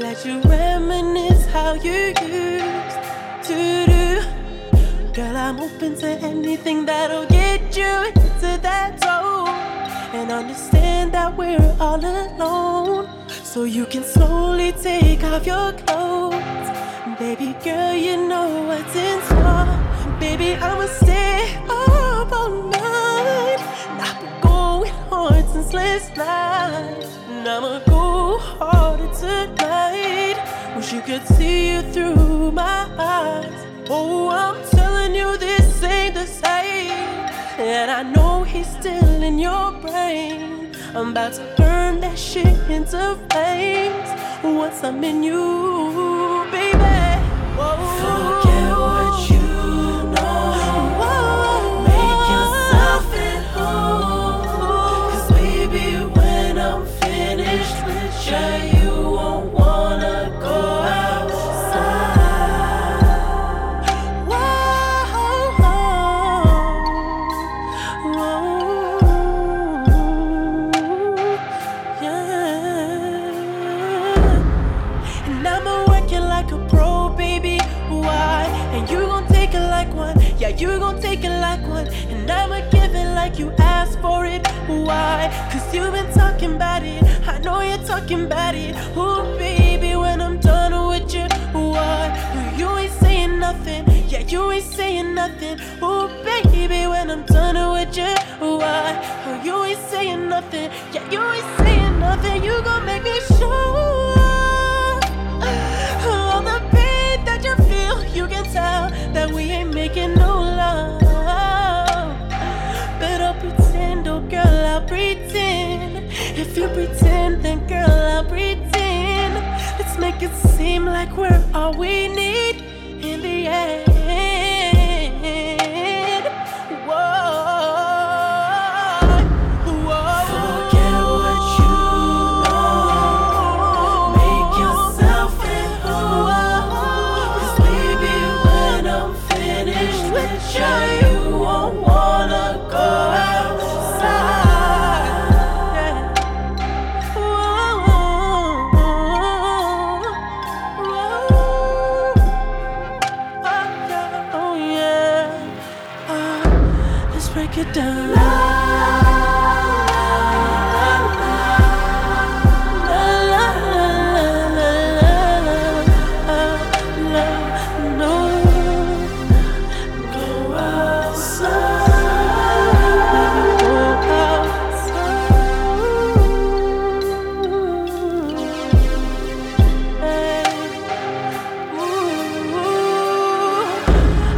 Let you reminisce how you used to do. Girl, I'm open to anything that'll get you into that zone. And understand that we're all alone. So you can slowly take off your clothes. Baby girl, you know what's in store. Baby, I'ma stay up all night. I've been going hard since last night. And I'ma go harder tonight. You could see you through my eyes. Oh, I'm telling you, this ain't the same. And I know he's still in your brain. I'm about to turn that shit into flames. Once I'm in you, baby. Whoa. Forget what you know. Whoa. Make yourself at home. Cause baby, when I'm finished with you, And you gon' take it like one. Yeah, you gon' take it like one. And I'ma give it like you asked for it. Why? Cause you've been talking about it. I know you're talking about it. Ooh, baby, when I'm done with you. Why? You ain't saying nothing. Yeah, you ain't saying nothing. Ooh, baby, when I'm done with you. Why? Oh, you ain't saying nothing. Yeah, you ain't saying nothing. You gon' make me If you pretend, then girl, I'll pretend. Let's make it seem like we're all we need let's break it down.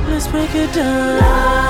Let's break it down.